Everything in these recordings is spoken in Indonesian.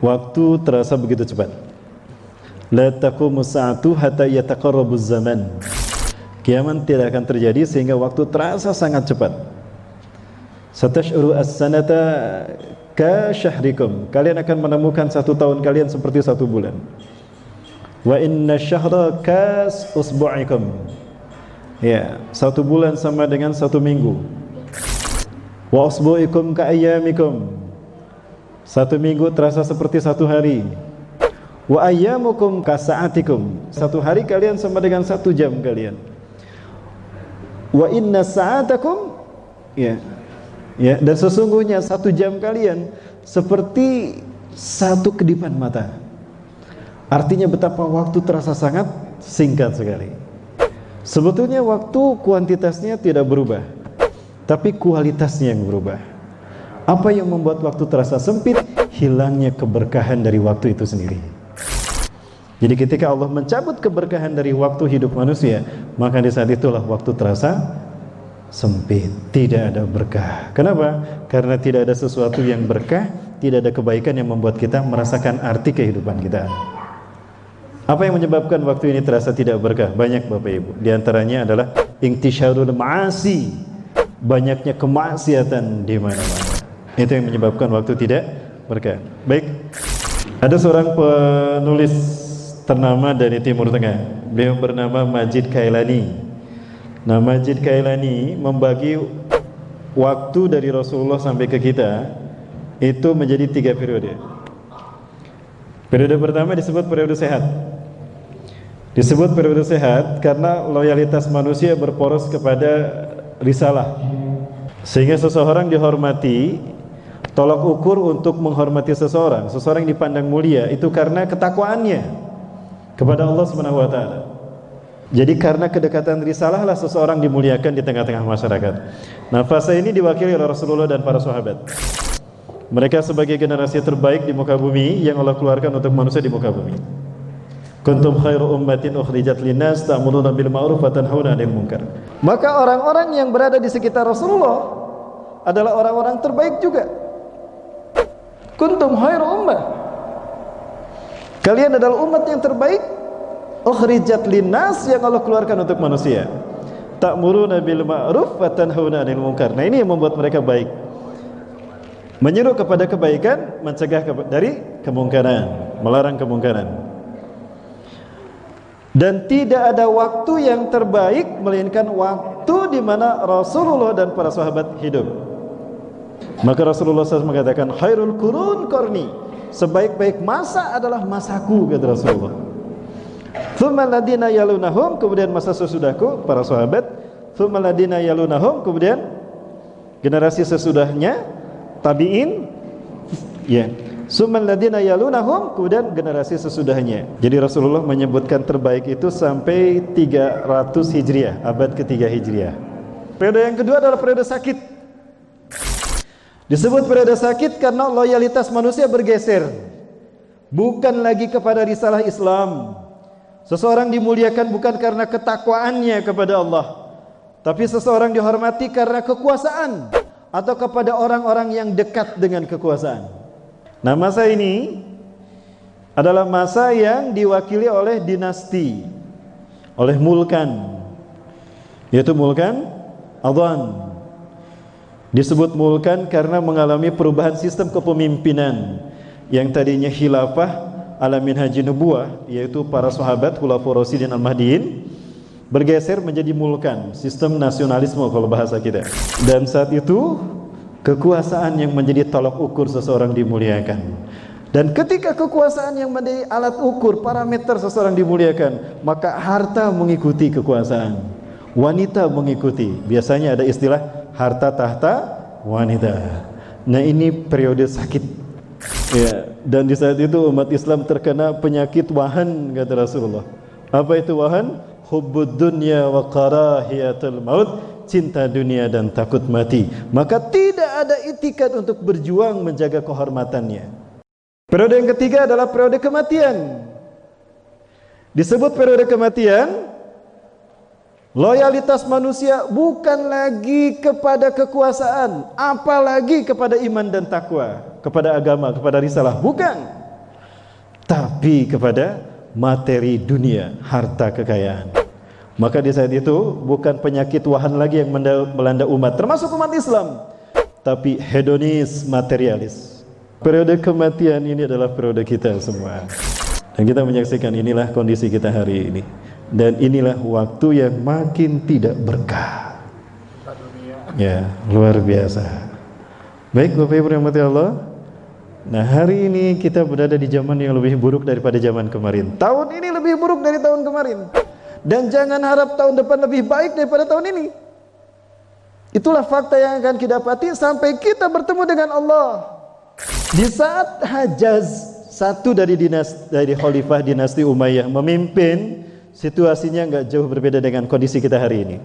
Waktu terasa begitu cepat. La taqumu sa'atu hatta yataqarrabu zaman. Kiamat tidak akan terjadi sehingga waktu terasa sangat cepat. Satash'uru as-sanata ka syahrikum. Kalian akan menemukan satu tahun kalian seperti satu bulan. Wa inna syahra kas usbu'ikum. Ya, satu bulan sama dengan satu minggu. Wa usbu'ikum ka ayyamikum. Satu minggu terasa seperti satu hari. Wa ayyamukum ka sa'atikum. Satu hari kalian sama dengan satu jam kalian. Wa inna sa'atakum ya. Ya, dan sesungguhnya satu jam kalian seperti satu kedipan mata. Artinya betapa waktu terasa sangat singkat sekali. Sebetulnya waktu kuantitasnya tidak berubah, tapi kualitasnya yang berubah. Apa yang membuat waktu terasa sempit? Hilangnya keberkahan dari waktu itu sendiri. Jadi ketika Allah mencabut keberkahan dari waktu hidup manusia, maka di saat itulah waktu terasa sempit, tidak ada berkah. Kenapa? Karena tidak ada sesuatu yang berkah, tidak ada kebaikan yang membuat kita merasakan arti kehidupan kita. Apa yang menyebabkan waktu ini terasa tidak berkah? Banyak Bapak Ibu. Di antaranya adalah intisyarul ma'asi. Banyaknya kemaksiatan di mana-mana. Itu yang menyebabkan waktu tidak berkah. Baik. Ada seorang penulis ternama dari Timur Tengah. Beliau bernama Majid Kailani. Nah, Majid Kailani membagi waktu dari Rasulullah sampai ke kita itu menjadi tiga periode. Periode pertama disebut periode sehat. Disebut periode sehat karena loyalitas manusia berporos kepada risalah. Sehingga seseorang dihormati, tolak ukur untuk menghormati seseorang, seseorang yang dipandang mulia itu karena ketakwaannya kepada Allah Subhanahu wa taala. Jadi karena kedekatan risalah lah seseorang dimuliakan di tengah-tengah masyarakat. Nah, fase ini diwakili oleh Rasulullah dan para sahabat. Mereka sebagai generasi terbaik di muka bumi yang Allah keluarkan untuk manusia di muka bumi. Kuntum khairu ummatin ukhrijat linnas ta'muruna bil ma'ruf wa tanhauna 'anil munkar. Maka orang-orang yang berada di sekitar Rasulullah adalah orang-orang terbaik juga. Kuntum khairu ummah. Kalian adalah umat yang terbaik ukhrijat linnas yang Allah keluarkan untuk manusia. Ta'muruna bil ma'ruf wa tanhauna 'anil munkar. Nah, ini yang membuat mereka baik. Menyuruh kepada kebaikan, mencegah dari kemungkaran, melarang kemungkaran. Dan tidak ada waktu yang terbaik melainkan waktu di mana Rasulullah dan para sahabat hidup. Maka Rasulullah SAW mengatakan khairul kurun korni. Sebaik-baik masa adalah masaku kata Rasulullah. Thumma ladina yalunahum kemudian masa sesudahku para sahabat. Thumma ladina yalunahum kemudian generasi sesudahnya tabi'in ya Sumal ladina yalunahum kemudian generasi sesudahnya. Jadi Rasulullah menyebutkan terbaik itu sampai 300 Hijriah, abad ketiga Hijriah. Periode yang kedua adalah periode sakit. Disebut periode sakit karena loyalitas manusia bergeser. Bukan lagi kepada risalah Islam. Seseorang dimuliakan bukan karena ketakwaannya kepada Allah, tapi seseorang dihormati karena kekuasaan atau kepada orang-orang yang dekat dengan kekuasaan. Nah masa ini adalah masa yang diwakili oleh dinasti, oleh Mulkan, yaitu Mulkan Adhan. Disebut Mulkan karena mengalami perubahan sistem kepemimpinan yang tadinya khilafah ala minhaji nubuah, yaitu para sahabat khulafaur rasyidin al-mahdiin bergeser menjadi mulkan, sistem nasionalisme kalau bahasa kita. Dan saat itu kekuasaan yang menjadi tolak ukur seseorang dimuliakan. Dan ketika kekuasaan yang menjadi alat ukur parameter seseorang dimuliakan, maka harta mengikuti kekuasaan. Wanita mengikuti. Biasanya ada istilah harta tahta wanita. Nah, ini periode sakit. Ya, dan di saat itu umat Islam terkena penyakit wahan kata Rasulullah. Apa itu wahan? Hubbud dunya wa karahiyatul maut cinta dunia dan takut mati maka tidak ada itikat untuk berjuang menjaga kehormatannya periode yang ketiga adalah periode kematian disebut periode kematian loyalitas manusia bukan lagi kepada kekuasaan apalagi kepada iman dan takwa kepada agama kepada risalah bukan tapi kepada materi dunia, harta kekayaan. Maka di saat itu bukan penyakit wahan lagi yang melanda umat, termasuk umat Islam, tapi hedonis, materialis. Periode kematian ini adalah periode kita semua. Dan kita menyaksikan inilah kondisi kita hari ini. Dan inilah waktu yang makin tidak berkah. Ya, luar biasa. Baik Bapak Ibu rahmati Allah. Nah hari ini kita berada di zaman yang lebih buruk daripada zaman kemarin Tahun ini lebih buruk dari tahun kemarin Dan jangan harap tahun depan lebih baik daripada tahun ini Itulah fakta yang akan kita dapati sampai kita bertemu dengan Allah Di saat Hajaz Satu dari dinas dari khalifah dinasti Umayyah memimpin Situasinya nggak jauh berbeda dengan kondisi kita hari ini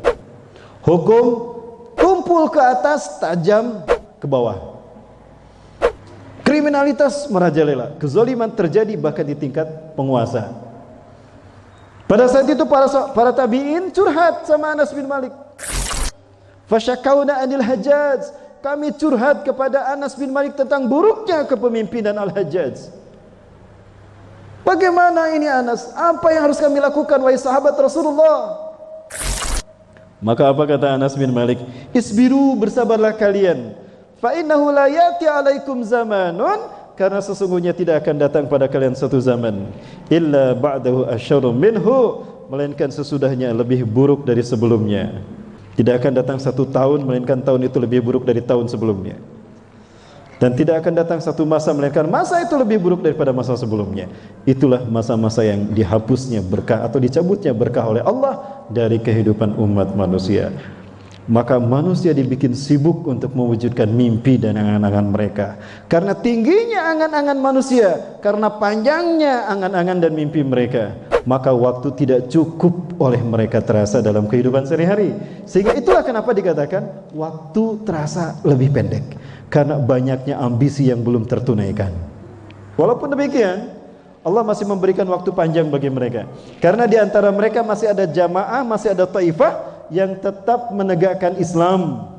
Hukum kumpul ke atas, tajam ke bawah Kriminalitas merajalela, kezaliman terjadi bahkan di tingkat penguasa. Pada saat itu para para tabi'in curhat sama Anas bin Malik. Fasyakauna anil Hajjaj. Kami curhat kepada Anas bin Malik tentang buruknya kepemimpinan Al-Hajjaj. Bagaimana ini Anas? Apa yang harus kami lakukan wahai sahabat Rasulullah? Maka apa kata Anas bin Malik? Isbiru bersabarlah kalian Fa innahu la yati alaikum zamanun karena sesungguhnya tidak akan datang pada kalian satu zaman illa ba'dahu asyarru minhu melainkan sesudahnya lebih buruk dari sebelumnya. Tidak akan datang satu tahun melainkan tahun itu lebih buruk dari tahun sebelumnya. Dan tidak akan datang satu masa melainkan masa itu lebih buruk daripada masa sebelumnya. Itulah masa-masa yang dihapusnya berkah atau dicabutnya berkah oleh Allah dari kehidupan umat manusia. Maka manusia dibikin sibuk untuk mewujudkan mimpi dan angan-angan mereka. Karena tingginya angan-angan manusia karena panjangnya angan-angan dan mimpi mereka maka waktu tidak cukup oleh mereka terasa dalam kehidupan sehari-hari. Sehingga itulah kenapa dikatakan waktu terasa lebih pendek karena banyaknya ambisi yang belum tertunaikan walaupun demikian Allah masih memberikan waktu panjang bagi mereka karena di antara mereka masih ada jamaah masih ada taifah yang tetap menegakkan Islam,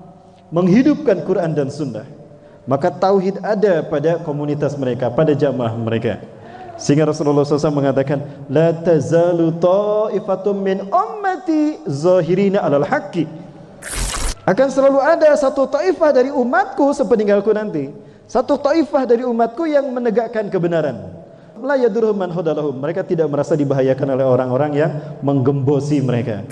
menghidupkan Quran dan Sunnah. Maka tauhid ada pada komunitas mereka, pada jamaah mereka. Sehingga Rasulullah SAW mengatakan, La tazalu ta'ifatum min ummati zahirina alal haqqi. Akan selalu ada satu taifah dari umatku sepeninggalku nanti. Satu taifah dari umatku yang menegakkan kebenaran. Mereka tidak merasa dibahayakan oleh orang-orang yang menggembosi mereka.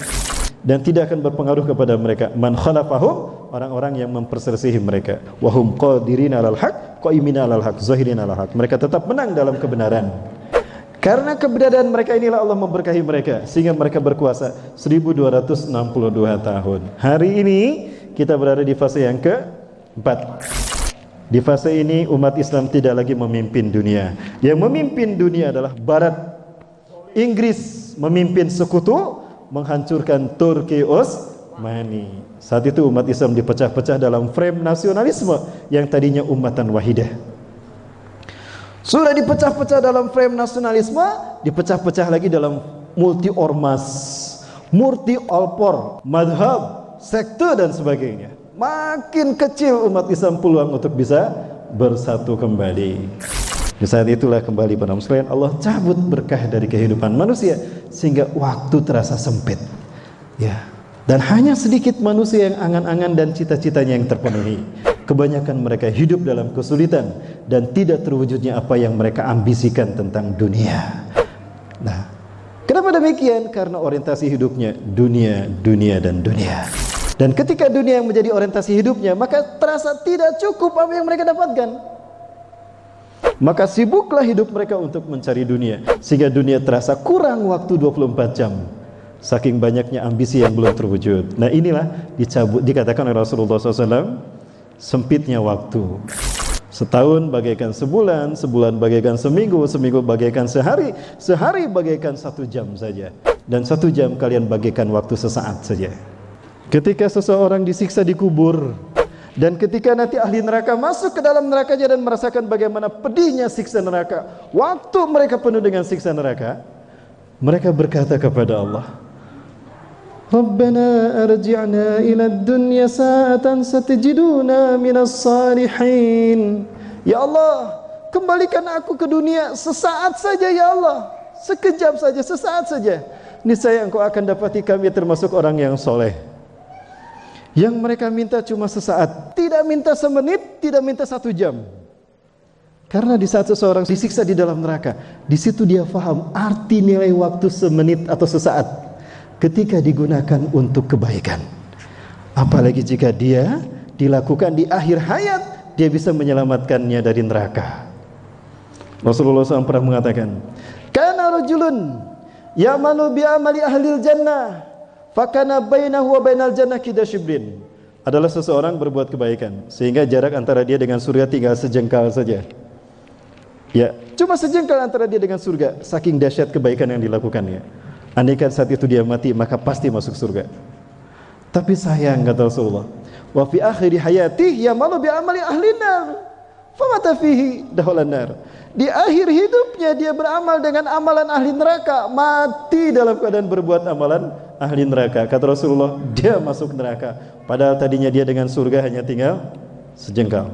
Dan tidak akan berpengaruh kepada mereka. Man khalafahum orang-orang yang memperselisihi mereka. Wahum qadirin alal haq qaimina alal haq zahirin alal haq. Mereka tetap menang dalam kebenaran karena keberadaan mereka inilah Allah memberkahi mereka sehingga mereka berkuasa 1262 tahun hari ini kita berada di fase yang keempat di fase ini umat Islam tidak lagi memimpin dunia yang memimpin dunia adalah barat Inggris memimpin sekutu menghancurkan Turki Utsmani. Saat itu umat Islam dipecah-pecah dalam frame nasionalisme yang tadinya umatan wahidah. Sudah dipecah-pecah dalam frame nasionalisme, dipecah-pecah lagi dalam multi ormas, multi olpor, madhab, sekte dan sebagainya. Makin kecil umat Islam peluang untuk bisa bersatu kembali. Di saat itulah kembali pada muslim Allah cabut berkah dari kehidupan manusia sehingga waktu terasa sempit. Ya. Dan hanya sedikit manusia yang angan-angan dan cita-citanya yang terpenuhi. Kebanyakan mereka hidup dalam kesulitan dan tidak terwujudnya apa yang mereka ambisikan tentang dunia. Nah, kenapa demikian? Karena orientasi hidupnya dunia, dunia dan dunia. Dan ketika dunia yang menjadi orientasi hidupnya, maka terasa tidak cukup apa yang mereka dapatkan. Maka sibuklah hidup mereka untuk mencari dunia sehingga dunia terasa kurang waktu 24 jam. Saking banyaknya ambisi yang belum terwujud. Nah inilah dicabut dikatakan oleh Rasulullah SAW sempitnya waktu. Setahun bagaikan sebulan, sebulan bagaikan seminggu, seminggu bagaikan sehari, sehari bagaikan satu jam saja. Dan satu jam kalian bagaikan waktu sesaat saja. Ketika seseorang disiksa di kubur, dan ketika nanti ahli neraka masuk ke dalam nerakanya dan merasakan bagaimana pedihnya siksa neraka, waktu mereka penuh dengan siksa neraka, mereka berkata kepada Allah, Rabbana arji'na ila dunya sa'atan satajiduna minas salihin. Ya Allah, kembalikan aku ke dunia sesaat saja ya Allah. Sekejap saja, sesaat saja. Niscaya engkau akan dapati kami termasuk orang yang soleh. Yang mereka minta cuma sesaat, tidak minta semenit, tidak minta satu jam. Karena di saat seseorang disiksa di dalam neraka, di situ dia faham arti nilai waktu semenit atau sesaat ketika digunakan untuk kebaikan. Apalagi jika dia dilakukan di akhir hayat, dia bisa menyelamatkannya dari neraka. Rasulullah SAW pernah mengatakan, "Kana rajulun ya'malu bi amali ahli jannah, fakana bainahu wa bainal jannah kidashibrin." Adalah seseorang berbuat kebaikan sehingga jarak antara dia dengan surga tinggal sejengkal saja. Ya, cuma sejengkal antara dia dengan surga, saking dahsyat kebaikan yang dilakukannya. Andaikan saat itu dia mati, maka pasti masuk surga. Tapi sayang kata Rasulullah, wa fi akhiri hayati malu bi amali ahli nar. Famata fihi nar. Di akhir hidupnya dia beramal dengan amalan ahli neraka, mati dalam keadaan berbuat amalan ahli neraka. Kata Rasulullah, dia masuk neraka. Padahal tadinya dia dengan surga hanya tinggal sejengkal.